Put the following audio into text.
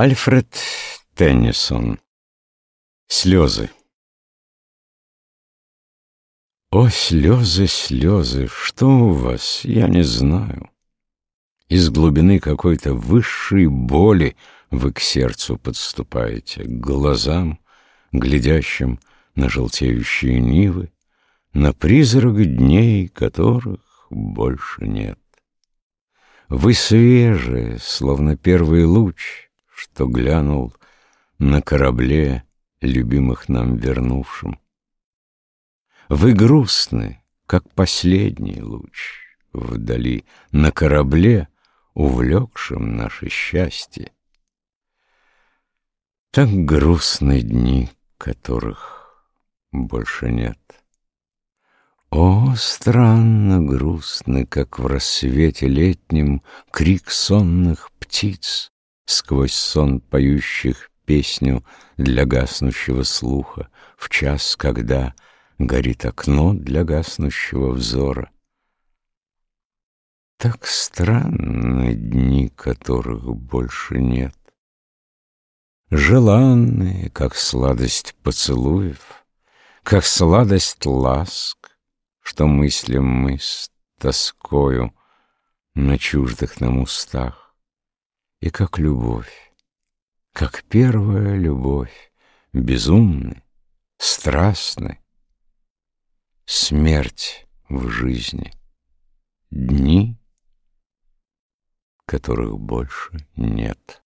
Альфред Теннисон. Слезы. О, слезы, слезы, что у вас, я не знаю. Из глубины какой-то высшей боли вы к сердцу подступаете, к глазам, глядящим на желтеющие нивы, на призрак дней, которых больше нет. Вы свежие, словно первый луч, что глянул на корабле, любимых нам вернувшим. Вы грустны, как последний луч вдали, на корабле, увлекшем наше счастье. Так грустны дни, которых больше нет. О, странно грустны, как в рассвете летнем Крик сонных птиц, сквозь сон поющих песню для гаснущего слуха, в час, когда горит окно для гаснущего взора. Так странны дни, которых больше нет. Желанные, как сладость поцелуев, Как сладость ласк, Что мыслим мы с тоскою На чуждых нам устах и как любовь, как первая любовь, безумны, страстны, смерть в жизни, дни, которых больше нет.